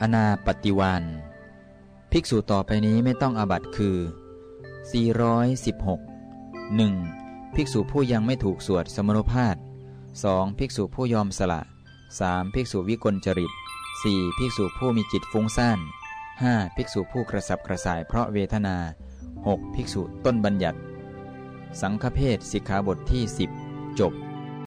อนาปฏิวานภิกษุต่อไปนี้ไม่ต้องอาบัตคือ 416 1. ภิกษุผู้ยังไม่ถูกสวดสมนุภาพ 2. ภิกษุผู้ยอมสละ 3. ภิกษุวิกลจริต 4. ภิกษุผู้มีจิตฟุ้งซ่าน 5. ภิกษุผู้กระสับกระส่ายเพราะเวทนา 6. ภิกษุต้นบัญญัติ สังฆเพศสิกขาบทที่ 10 จบ